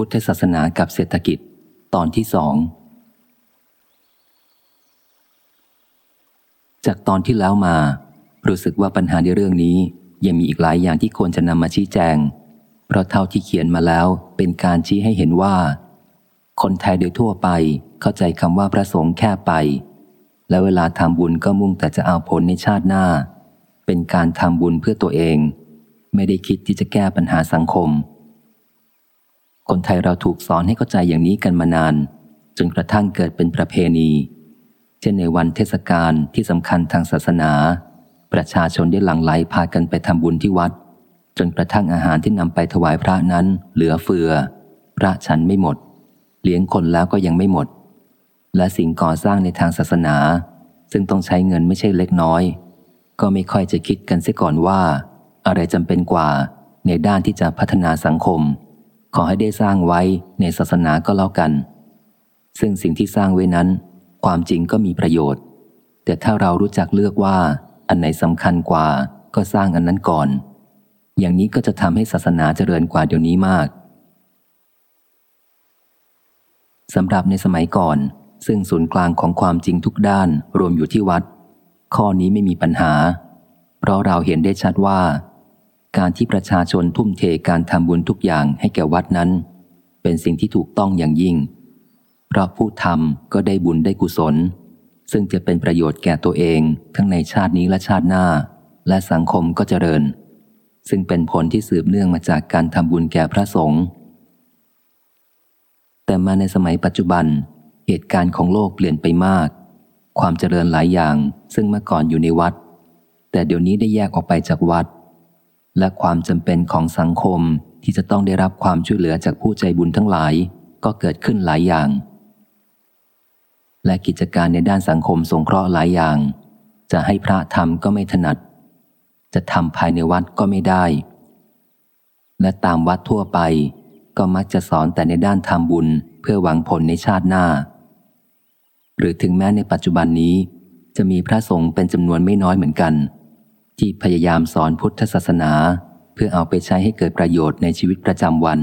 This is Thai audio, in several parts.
พุทธศาสนากับเศรษฐกิจ ตอนที่สอง จากตอนที่แล้วมา รู้สึกว่าปัญหาในเรื่องนี้ ยังมีอีกหลายอย่างที่ควรจะนำมาชี้แจง เพราะเท่าที่เขียนมาแล้วเป็นการชี้ให้เห็นว่า คนไทยโดยทั่วไปเข้าใจคำว่าพระสงฆ์แค่ไป และเวลาทำบุญก็มุ่งแต่จะเอาผลในชาติหน้า เป็นการทำบุญเพื่อตัวเอง ไม่ได้คิดที่จะแก้ปัญหาสังคม คนไทยเราถูกสอนให้เข้าใจอย่างนี้กันมานาน จนกระทั่งเกิดเป็นประเพณี เช่นในวันเทศกาลที่สำคัญทางศาสนา ประชาชนได้หลั่งไหลพากันไปทำบุญที่วัด จนกระทั่งอาหารที่นำไปถวายพระนั้น เหลือเฟือ พระฉันไม่หมด เลี้ยงคนแล้วก็ยังไม่หมด และสิ่งก่อสร้างในทางศาสนา ซึ่งต้องใช้เงินไม่ใช่เล็กน้อย ก็ไม่ค่อยจะคิดกันเสียก่อนว่า อะไรจำเป็นกว่าในด้านที่จะพัฒนาสังคม ขอให้ได้สร้างไว้ในศาสนาก็แล้วกัน ซึ่งสิ่งที่สร้างไว้นั้น ความจริงก็มีประโยชน์ แต่ถ้าเรารู้จักเลือกว่า อันไหนสำคัญกว่าก็สร้างอันนั้นก่อน อย่างนี้ก็จะทำให้ศาสนาเจริญกว่าเดี๋ยวนี้มากสำหรับในสมัยก่อน ซึ่งศูนย์กลางของความจริงทุกด้านรวมอยู่ที่วัด ข้อนี้ไม่มีปัญหา เพราะเราเห็นได้ชัดว่า การที่ประชาชนทุ่มเทการทำบุญทุกอย่างให้แก่วัดนั้น เป็นสิ่งที่ถูกต้องอย่างยิ่ง เพราะผู้ทำก็ได้บุญได้กุศล ซึ่งจะเป็นประโยชน์แก่ตัวเองทั้งในชาตินี้และชาติหน้า และสังคมก็เจริญ ซึ่งเป็นผลที่สืบเนื่องมาจากการทำบุญแก่พระสงฆ์แต่มาในสมัยปัจจุบัน เหตุการณ์ของโลกเปลี่ยนไปมาก ความเจริญหลายอย่างซึ่งเมื่อก่อนอยู่ในวัด แต่เดี๋ยวนี้ได้แยกออกไปจากวัด และความจำเป็นของสังคมที่จะต้องได้รับความช่วยเหลือจากผู้ใจบุญทั้งหลาย ก็เกิดขึ้นหลายอย่าง และกิจการในด้านสังคมสงเคราะห์หลายอย่าง จะให้พระทำก็ไม่ถนัด จะทำภายในวัดก็ไม่ได้ และตามวัดทั่วไปก็มักจะสอนแต่ในด้านทำบุญเพื่อหวังผลในชาติหน้า หรือถึงแม้ในปัจจุบันนี้ จะมีพระสงฆ์เป็นจำนวนไม่น้อยเหมือนกัน ที่พยายามสอนพุทธศาสนา เพื่อเอาไปใช้ให้เกิดประโยชน์ในชีวิตประจำวัน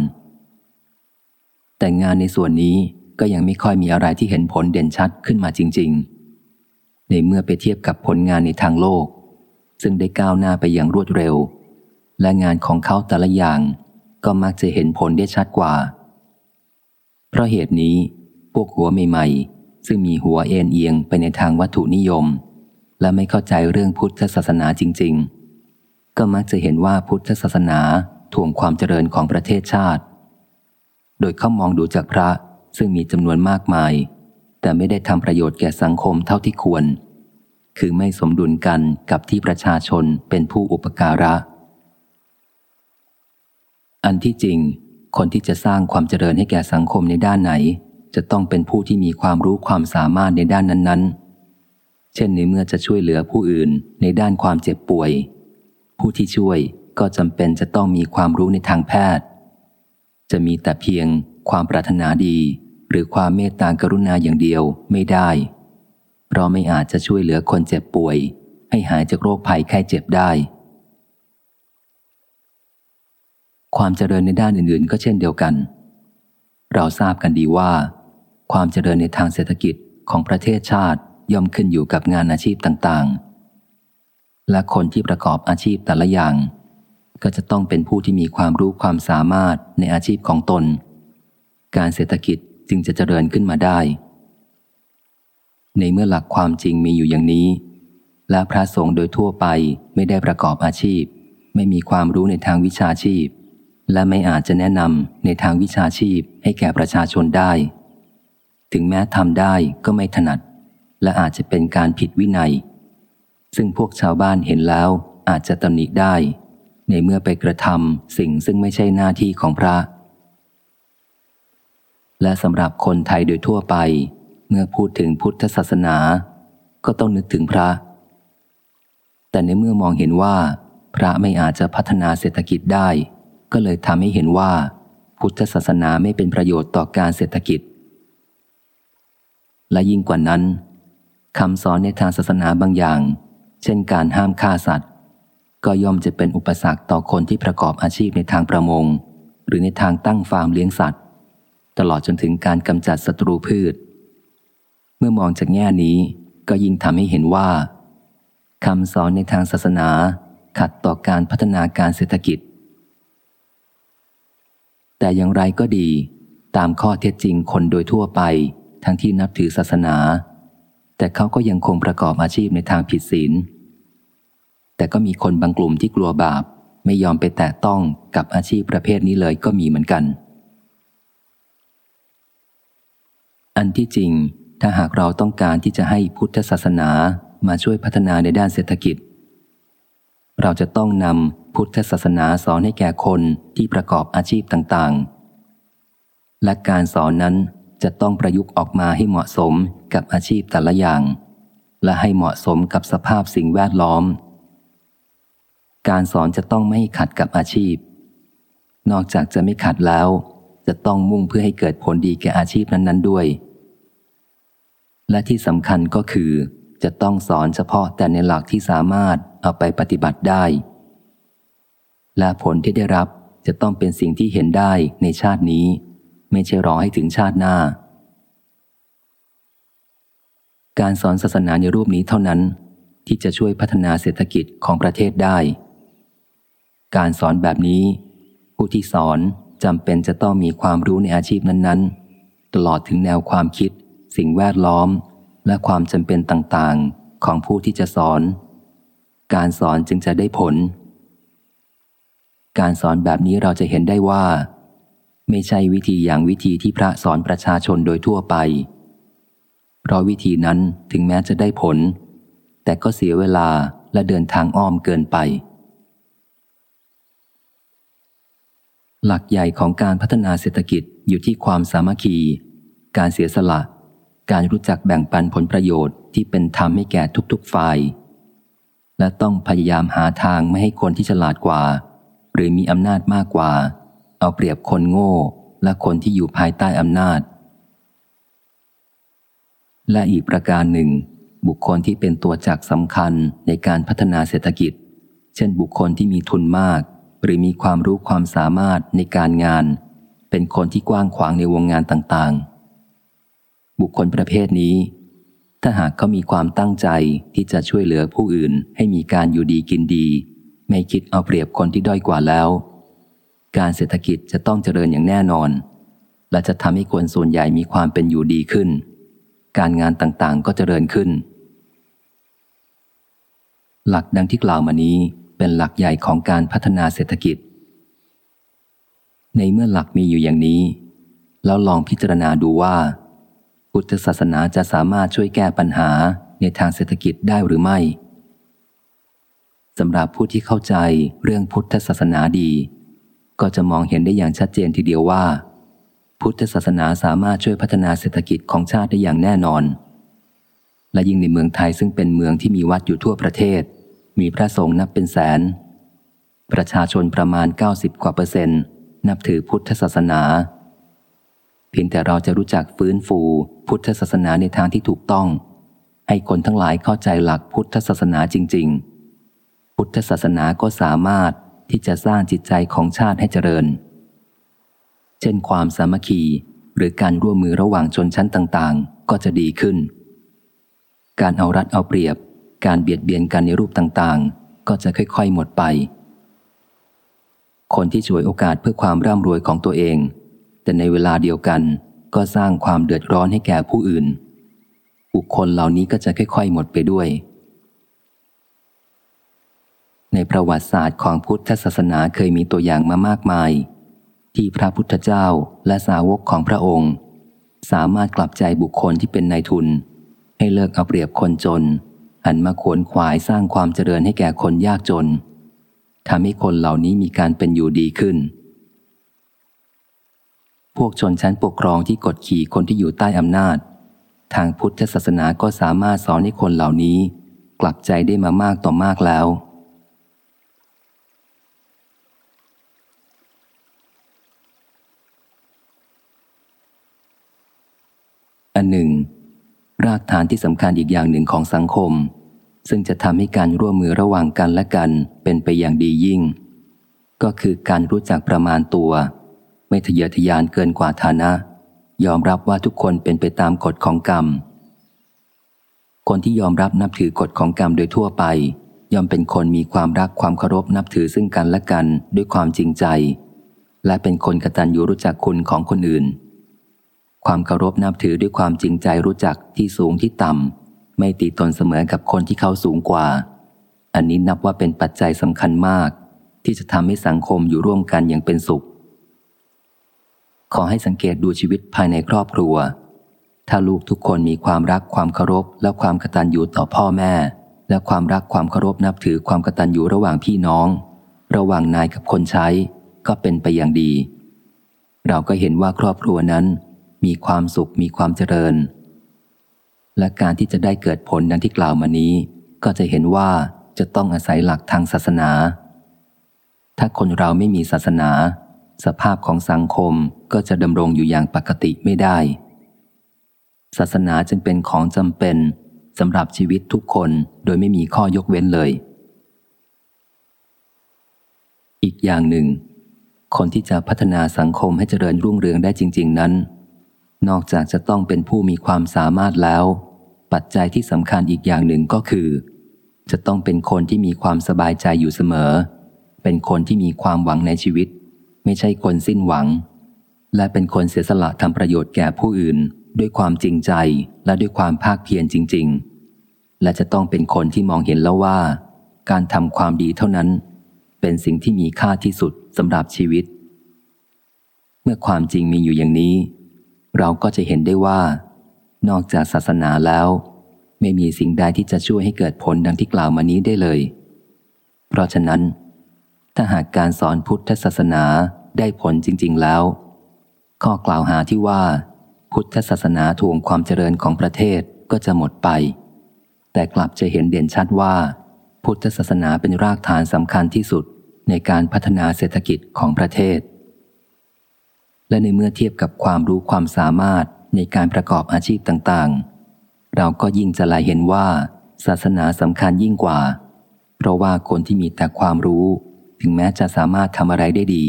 แต่งานในส่วนนี้ก็ยังไม่ค่อยมีอะไรที่เห็นผลเด่นชัดขึ้นมาจริง ๆ ในเมื่อไปเทียบกับผลงานในทางโลก ซึ่งได้ก้าวหน้าไปอย่างรวดเร็ว และงานของเขาแต่ละอย่างก็มักจะเห็นผลได้ชัดกว่า เพราะเหตุนี้พวกหัวใหม่ๆ ซึ่งมีหัวเอ็นเอียงไปในทางวัตถุนิยม และไม่เข้าใจเรื่องพุทธศาสนาจริง ๆ ก็มักจะเห็นว่าพุทธศาสนาถ่วงความเจริญของประเทศชาติ โดยเข้ามองดูจากพระซึ่งมีจำนวนมากมาย แต่ไม่ได้ทำประโยชน์แก่สังคมเท่าที่ควร คือไม่สมดุลกันกับที่ประชาชนเป็นผู้อุปการะ อันที่จริง คนที่จะสร้างความเจริญให้แก่สังคมในด้านไหน จะต้องเป็นผู้ที่มีความรู้ความสามารถในด้านนั้นๆ เช่นในเมื่อจะช่วยเหลือผู้อื่นในด้านความเจ็บป่วย ผู้ที่ช่วยก็จำเป็นจะต้องมีความรู้ในทางแพทย์ จะมีแต่เพียงความปรารถนาดี หรือความเมตตากรุณาอย่างเดียวไม่ได้ เพราะไม่อาจจะช่วยเหลือคนเจ็บป่วย ให้หายจากโรคภัยไข้เจ็บได้ ความเจริญในด้านอื่นๆ ก็เช่นเดียวกัน เราทราบกันดีว่า ความเจริญในทางเศรษฐกิจของประเทศชาติ ย่อมขึ้นอยู่กับงานอาชีพต่างๆ และคนที่ประกอบอาชีพแต่ละอย่าง ก็จะต้องเป็นผู้ที่มีความรู้ความสามารถในอาชีพของตน การเศรษฐกิจจึงจะเจริญขึ้นมาได้ ในเมื่อหลักความจริงมีอยู่อย่างนี้ และพระสงฆ์โดยทั่วไปไม่ได้ประกอบอาชีพ ไม่มีความรู้ในทางวิชาชีพ และไม่อาจจะแนะนำในทางวิชาชีพให้แก่ประชาชนได้ ถึงแม้ทำได้ก็ไม่ถนัด และอาจจะเป็นการผิดวินัย ซึ่งพวกชาวบ้านเห็นแล้วอาจจะตำหนิได้ ในเมื่อไปกระทำสิ่งซึ่งไม่ใช่หน้าที่ของพระ และสำหรับคนไทยโดยทั่วไป เมื่อพูดถึงพุทธศาสนา ก็ต้องนึกถึงพระ แต่ในเมื่อมองเห็นว่า พระไม่อาจจะพัฒนาเศรษฐกิจได้ ก็เลยทำให้เห็นว่า พุทธศาสนาไม่เป็นประโยชน์ต่อการเศรษฐกิจ และยิ่งกว่านั้น คำสอนในทางศาสนาบางอย่าง เช่นการห้ามฆ่าสัตว์ ก็ย่อมจะเป็นอุปสรรคต่อคนที่ประกอบอาชีพในทางประมง หรือในทางตั้งฟาร์มเลี้ยงสัตว์ ตลอดจนถึงการกำจัดศัตรูพืช เมื่อมองจากแง่นี้ก็ยิ่งทำให้เห็นว่าคำสอนในทางศาสนาขัดต่อการพัฒนาการเศรษฐกิจ แต่อย่างไรก็ดี ตามข้อเท็จจริงคนโดยทั่วไป ทั้งที่นับถือศาสนา แต่เขาก็ยังคงประกอบอาชีพในทางผิดศีล แต่ก็มีคนบางกลุ่มที่กลัวบาป ไม่ยอมไปแตะต้องกับอาชีพประเภทนี้เลยก็มีเหมือนกัน อันที่จริง ถ้าหากเราต้องการที่จะให้พุทธศาสนามาช่วยพัฒนาในด้านเศรษฐกิจ เราจะต้องนำพุทธศาสนาสอนให้แก่คนที่ประกอบอาชีพต่างๆ และการสอนนั้น จะต้องประยุกต์ออกมาให้เหมาะสมกับอาชีพแต่ละอย่าง และให้เหมาะสมกับสภาพสิ่งแวดล้อม การสอนจะต้องไม่ขัดกับอาชีพ นอกจากจะไม่ขัดแล้ว จะต้องมุ่งเพื่อให้เกิดผลดีแก่อาชีพนั้น ๆ ด้วย และที่สำคัญก็คือ จะต้องสอนเฉพาะแต่ในหลักที่สามารถเอาไปปฏิบัติได้ และผลที่ได้รับจะต้องเป็นสิ่งที่เห็นได้ในชาตินี้ ไม่ใช่รอให้ถึงชาติหน้า การสอนศาสนาในรูปนี้เท่านั้น ที่จะช่วยพัฒนาเศรษฐกิจของประเทศได้ การสอนแบบนี้ ผู้ที่สอนจำเป็นจะต้องมีความรู้ในอาชีพนั้น ๆ ตลอดถึงแนวความคิด สิ่งแวดล้อม และความจำเป็นต่างๆ ของผู้ที่จะสอน การสอนจึงจะได้ผล การสอนแบบนี้เราจะเห็นได้ว่า ไม่ใช่วิธีอย่างวิธีที่พระสอนประชาชนโดยทั่วไป เพราะวิธีนั้นถึงแม้จะได้ผล แต่ก็เสียเวลาและเดินทางอ้อมเกินไป หลักใหญ่ของการพัฒนาเศรษฐกิจอยู่ที่ความสามัคคี การเสียสละ การรู้จักแบ่งปันผลประโยชน์ที่เป็นธรรมให้แก่ทุกๆฝ่าย และต้องพยายามหาทางไม่ให้คนที่ฉลาดกว่า หรือมีอำนาจมากกว่า เอาเปรียบคนโง่และคนที่อยู่ภายใต้อำนาจ และอีกประการหนึ่ง บุคคลที่เป็นตัวจักสำคัญในการพัฒนาเศรษฐกิจ เช่นบุคคลที่มีทุนมาก หรือมีความรู้ความสามารถในการงาน เป็นคนที่กว้างขวางในวงงานต่างๆ บุคคลประเภทนี้ ถ้าหากเขามีความตั้งใจที่จะช่วยเหลือผู้อื่นให้มีการอยู่ดีกินดี ไม่คิดเอาเปรียบคนที่ด้อยกว่าแล้ว การเศรษฐกิจจะต้องเจริญอย่างแน่นอน และจะทำให้คนส่วนใหญ่มีความเป็นอยู่ดีขึ้น การงานต่างๆก็เจริญขึ้น หลักดังที่กล่าวมานี้เป็นหลักใหญ่ของการพัฒนาเศรษฐกิจ ในเมื่อหลักมีอยู่อย่างนี้ แล้วลองพิจารณาดูว่าพุทธศาสนาจะสามารถช่วยแก้ปัญหาในทางเศรษฐกิจได้หรือไม่สำหรับผู้ที่เข้าใจเรื่องพุทธศาสนาดี ก็จะมองเห็นได้อย่างชัดเจนทีเดียวว่า พุทธศาสนาสามารถช่วยพัฒนาเศรษฐกิจของชาติได้อย่างแน่นอน และยิ่งในเมืองไทยซึ่งเป็นเมืองที่มีวัดอยู่ทั่วประเทศ มีพระสงฆ์นับเป็นแสน ประชาชนประมาณ 90 กว่าเปอร์เซ็นต์ นับถือพุทธศาสนาเพียงแต่เราจะรู้จักฟื้นฟูพุทธศาสนาในทางที่ถูกต้อง ให้คนทั้งหลายเข้าใจหลักพุทธศาสนาจริง ๆ พุทธศาสนาก็สามารถ ที่จะสร้างจิตใจของชาติให้เจริญ เช่นความสามัคคีหรือการร่วมมือระหว่างชนชั้นต่างๆ ก็จะดีขึ้น การเอารัดเอาเปรียบ การเบียดเบียนกันในรูปต่างๆ ก็จะค่อยๆ หมดไป คนที่ช่วยโอกาสเพื่อความร่ำรวยของตัวเอง แต่ในเวลาเดียวกันก็สร้างความเดือดร้อนให้แก่ผู้อื่น บุคคลเหล่านี้ก็จะค่อยๆ หมดไปด้วย ในประวัติศาสตร์ของพุทธศาสนาเคยมีตัวอย่างมามากมาย ที่พระพุทธเจ้าและสาวกของพระองค์ สามารถกลับใจบุคคลที่เป็นนายทุน ให้เลิกเอาเปรียบคนจน หันมาขวนขวายสร้างความเจริญให้แก่คนยากจนทำให้คนเหล่านี้มีการเป็นอยู่ดีขึ้น พวกชนชั้นปกครองที่กดขี่คนที่อยู่ใต้อำนาจ ทางพุทธศาสนาก็สามารถสอนให้คนเหล่านี้ กลับใจได้มามากต่อมากแล้ว อันหนึ่ง รากฐานที่สำคัญอีกอย่างหนึ่งของสังคม ซึ่งจะทำให้การร่วมมือระหว่างกันและกันเป็นไปอย่างดียิ่ง ก็คือการรู้จักประมาณตัว ไม่ทะเยอทะยานเกินกว่าฐานะ ยอมรับว่าทุกคนเป็นไปตามกฎของกรรม คนที่ยอมรับนับถือกฎของกรรมโดยทั่วไป ยอมเป็นคนมีความรักความเคารพนับถือซึ่งกันและกันด้วยความจริงใจ และเป็นคนกตัญญูรู้จักคุณของคนอื่น ความเคารพนับถือด้วยความจริงใจรู้จักที่สูงที่ต่ำ ไม่ตีตนเสมอกับคนที่เขาสูงกว่า อันนี้นับว่าเป็นปัจจัยสำคัญมาก ที่จะทำให้สังคมอยู่ร่วมกันอย่างเป็นสุข ขอให้สังเกตดูชีวิตภายในครอบครัว ถ้าลูกทุกคนมีความรักความเคารพ และความกตัญญูต่อพ่อแม่ และความรักความเคารพนับถือความกตัญญูระหว่างพี่น้อง ระหว่างนายกับคนใช้ ก็เป็นไปอย่างดี เราก็เห็นว่าครอบครัวนั้น มีความสุขมีความเจริญ และการที่จะได้เกิดผลดังที่กล่าวมานี้ ก็จะเห็นว่าจะต้องอาศัยหลักทางศาสนา ถ้าคนเราไม่มีศาสนา สภาพของสังคมก็จะดำรงอยู่อย่างปกติไม่ได้ ศาสนาจึงเป็นของจำเป็นสำหรับชีวิตทุกคนโดยไม่มีข้อยกเว้นเลย อีกอย่างหนึ่ง คนที่จะพัฒนาสังคมให้เจริญรุ่งเรืองได้จริง ๆ นั้น นอกจากจะต้องเป็นผู้มีความสามารถแล้ว ปัจจัยที่สำคัญอีกอย่างหนึ่งก็คือ จะต้องเป็นคนที่มีความสบายใจอยู่เสมอ เป็นคนที่มีความหวังในชีวิต ไม่ใช่คนสิ้นหวัง และเป็นคนเสียสละทำประโยชน์แก่ผู้อื่น ด้วยความจริงใจและด้วยความภาคเพียรจริง ๆ และจะต้องเป็นคนที่มองเห็นแล้วว่า การทำความดีเท่านั้น เป็นสิ่งที่มีค่าที่สุดสำหรับชีวิต เมื่อความจริงมีอยู่อย่างนี้ เราก็จะเห็นได้ว่า นอกจากศาสนาแล้ว ไม่มีสิ่งใดที่จะช่วยให้เกิดผลดังที่กล่าวมานี้ได้เลย เพราะฉะนั้น ถ้าหากการสอนพุทธศาสนาได้ผลจริง ๆแล้ว ข้อกล่าวหาที่ว่า พุทธศาสนาทวงความเจริญของประเทศก็จะหมดไป แต่กลับจะเห็นเด่นชัดว่า พุทธศาสนาเป็นรากฐานสำคัญที่สุดในการพัฒนาเศรษฐกิจของประเทศ และในเมื่อเทียบกับความรู้ความสามารถในการประกอบอาชีพต่างๆ เราก็ยิ่งจะลายเห็นว่า ศาสนาสำคัญยิ่งกว่า เพราะว่าคนที่มีแต่ความรู้ ถึงแม้จะสามารถทำอะไรได้ดี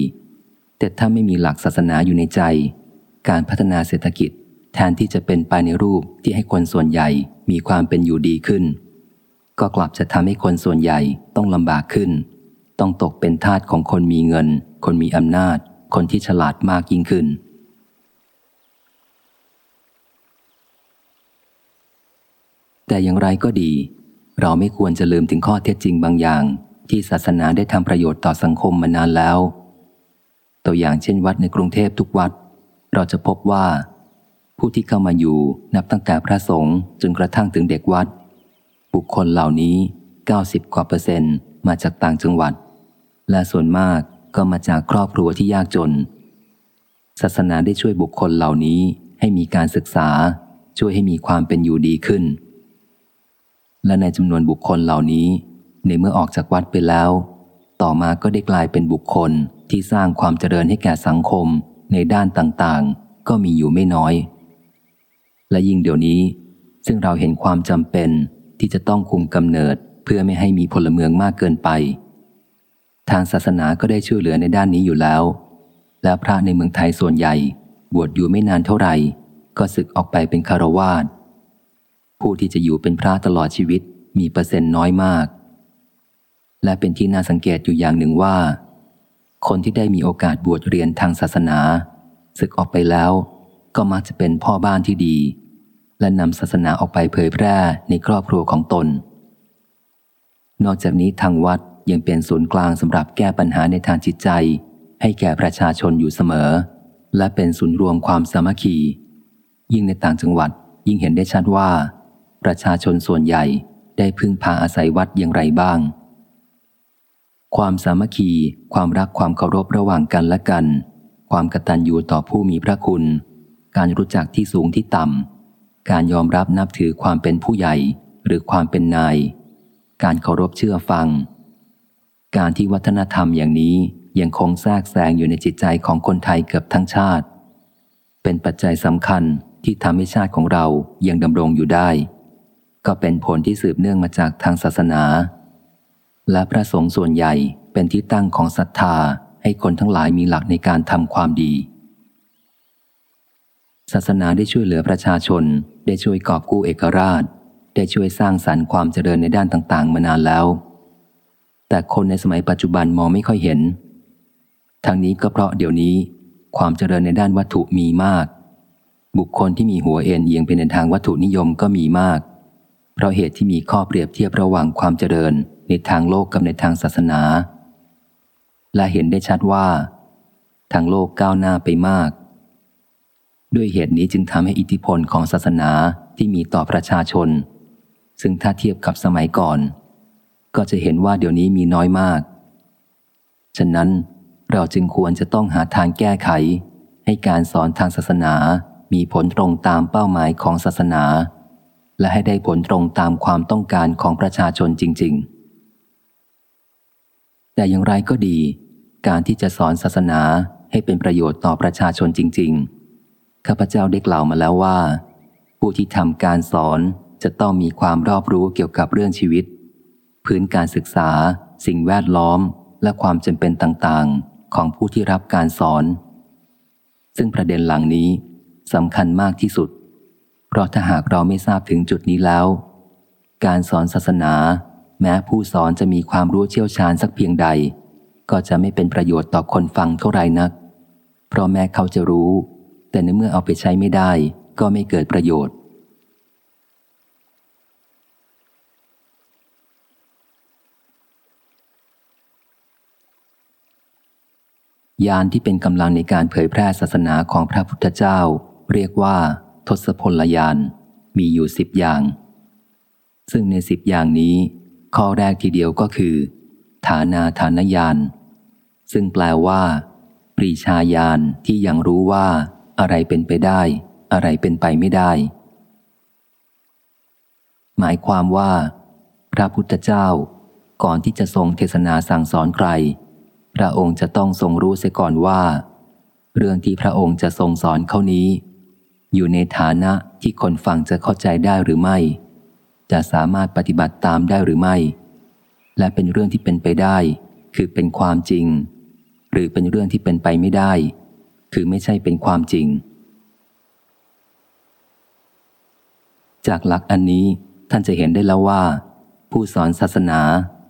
แต่ถ้าไม่มีหลักศาสนาอยู่ในใจ การพัฒนาเศรษฐกิจแทนที่จะเป็นไปในรูปที่ให้คนส่วนใหญ่มีความเป็นอยู่ดีขึ้น ก็กลับจะทำให้คนส่วนใหญ่ต้องลำบากขึ้น ต้องตกเป็นทาสของคนมีเงิน คนมีอำนาจ คนที่ฉลาดมากยิ่งขึ้น แต่อย่างไรก็ดี เราไม่ควรจะลืมถึงข้อเท็จจริงบางอย่าง ที่ศาสนาได้ทำประโยชน์ต่อสังคมมานานแล้ว ตัวอย่างเช่นวัดในกรุงเทพทุกวัด เราจะพบว่า ผู้ที่เข้ามาอยู่นับตั้งแต่พระสงฆ์จนกระทั่งถึงเด็กวัด บุคคลเหล่านี้ 90 กว่าเปอร์เซ็นต์มาจากต่างจังหวัด และส่วนมาก ก็มาจากครอบครัวที่ยากจน ศาสนาได้ช่วยบุคคลเหล่านี้ให้มีการศึกษา ช่วยให้มีความเป็นอยู่ดีขึ้น และในจำนวนบุคคลเหล่านี้ ในเมื่อออกจากวัดไปแล้ว ต่อมาก็ได้กลายเป็นบุคคลที่สร้างความเจริญให้แก่สังคมในด้านต่างๆ ก็มีอยู่ไม่น้อย และยิ่งเดี๋ยวนี้ ซึ่งเราเห็นความจำเป็นที่จะต้องคุมกำเนิดเพื่อไม่ให้มีพลเมืองมากเกินไป ทางศาสนาก็ได้ช่วยเหลือในด้านนี้อยู่แล้ว และพระในเมืองไทยส่วนใหญ่ บวชอยู่ไม่นานเท่าไหร่ ก็ศึกออกไปเป็นคารวาสผู้ที่จะอยู่เป็นพระตลอดชีวิตมีเปอร์เซ็นต์น้อยมาก และเป็นที่น่าสังเกตอยู่อย่างหนึ่งว่า คนที่ได้มีโอกาสบวชเรียนทางศาสนา ศึกออกไปแล้ว ก็มักจะเป็นพ่อบ้านที่ดี และนำศาสนาออกไปเผยแพร่ในครอบครัวของตน นอกจากนี้ทางวัด ยังเป็นศูนย์กลางสำหรับแก้ปัญหาในทางจิตใจ ให้แก่ประชาชนอยู่เสมอ และเป็นศูนย์รวมความสามัคคี ยิ่งในต่างจังหวัดยิ่งเห็นได้ชัดว่า ประชาชนส่วนใหญ่ได้พึ่งพาอาศัยวัดอย่างไรบ้าง ความสามัคคี ความรักความเคารพระหว่างกันและกัน ความกตัญญูต่อผู้มีพระคุณ การรู้จักที่สูงที่ต่ำ การยอมรับนับถือความเป็นผู้ใหญ่หรือความเป็นนาย การเคารพเชื่อฟัง การที่วัฒนธรรมอย่างนี้ยังคงแทรกแซงอยู่ในจิตใจของคนไทยเกือบทั้งชาติ เป็นปัจจัยสำคัญที่ทำให้ชาติของเรายังดำรงอยู่ได้ ก็เป็นผลที่สืบเนื่องมาจากทางศาสนา และพระสงฆ์ส่วนใหญ่เป็นที่ตั้งของศรัทธาให้คนทั้งหลายมีหลักในการทำความดี ศาสนาได้ช่วยเหลือประชาชน ได้ช่วยกอบกู้เอกราช ได้ช่วยสร้างสรรค์ความเจริญในด้านต่าง ๆ มานานแล้ว แต่คนในสมัยปัจจุบันมองไม่ค่อยเห็น ทั้งนี้ก็เพราะเดี๋ยวนี้ ความเจริญในด้านวัตถุมีมาก บุคคลที่มีหัวเอ็นเอียงเป็นในทางวัตถุนิยมก็มีมาก เพราะเหตุที่มีข้อเปรียบเทียบระหว่างความเจริญในทางโลกกับในทางศาสนา และเห็นได้ชัดว่า ทางโลกก้าวหน้าไปมาก ด้วยเหตุนี้จึงทำให้อิทธิพลของศาสนาที่มีต่อประชาชน ซึ่งถ้าเทียบกับสมัยก่อน ก็จะเห็นว่าเดี๋ยวนี้มีน้อยมาก ฉะนั้นเราจึงควรจะต้องหาทางแก้ไข ให้การสอนทางศาสนามีผลตรงตามเป้าหมายของศาสนา และให้ได้ผลตรงตามความต้องการของประชาชนจริง ๆ แต่อย่างไรก็ดี การที่จะสอนศาสนาให้เป็นประโยชน์ต่อประชาชนจริง ๆ ข้าพเจ้าได้กล่าวมาแล้วว่า ผู้ที่ทำการสอนจะต้องมีความรอบรู้เกี่ยวกับเรื่องชีวิต พื้นการศึกษา สิ่งแวดล้อม และความจำเป็นต่างๆ ของผู้ที่รับการสอน ซึ่งประเด็นหลังนี้สำคัญมากที่สุด เพราะถ้าหากเราไม่ทราบถึงจุดนี้แล้ว การสอนศาสนา แม้ผู้สอนจะมีความรู้เชี่ยวชาญสักเพียงใด ก็จะไม่เป็นประโยชน์ต่อคนฟังเท่าไรนัก เพราะแม้เขาจะรู้ แต่ในเมื่อเอาไปใช้ไม่ได้ ก็ไม่เกิดประโยชน์ ยานที่เป็นกำลังในการเผยแพร่ศาสนาของพระพุทธเจ้า เรียกว่า ทศพลยาน มีอยู่สิบอย่าง ซึ่งในสิบอย่างนี้ ข้อแรกทีเดียวก็คือ ฐานาฐานยาน ซึ่งแปลว่า ปรีชาญาณที่ยังรู้ว่า อะไรเป็นไปได้ อะไรเป็นไปไม่ได้ หมายความว่า พระพุทธเจ้า ก่อนที่จะทรงเทศนาสั่งสอนใคร พระองค์จะต้องทรงรู้เสียก่อนว่า เรื่องที่พระองค์จะทรงสอนเขานี้ อยู่ในฐานะที่คนฟังจะเข้าใจได้หรือไม่ จะสามารถปฏิบัติตามได้หรือไม่ และเป็นเรื่องที่เป็นไปได้ คือเป็นความจริง หรือเป็นเรื่องที่เป็นไปไม่ได้ คือไม่ใช่เป็นความจริง จากหลักอันนี้ท่านจะเห็นได้แล้วว่า ผู้สอนศาสนา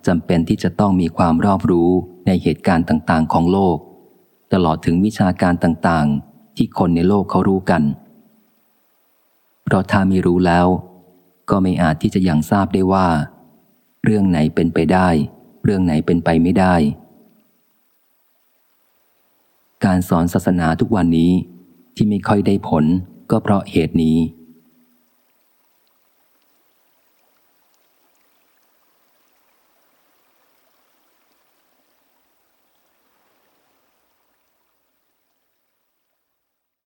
จำเป็นที่จะต้องมีความรอบรู้ ในเหตุการณ์ต่างๆ ของโลก ตลอดถึงวิชาการต่างๆ ที่คนในโลกเขารู้กัน เพราะถ้าไม่รู้แล้ว ก็ไม่อาจที่จะยังทราบได้ว่า เรื่องไหนเป็นไปได้ เรื่องไหนเป็นไปไม่ได้ การสอนศาสนาทุกวันนี้ที่ไม่ค่อยได้ผลก็เพราะเหตุนี้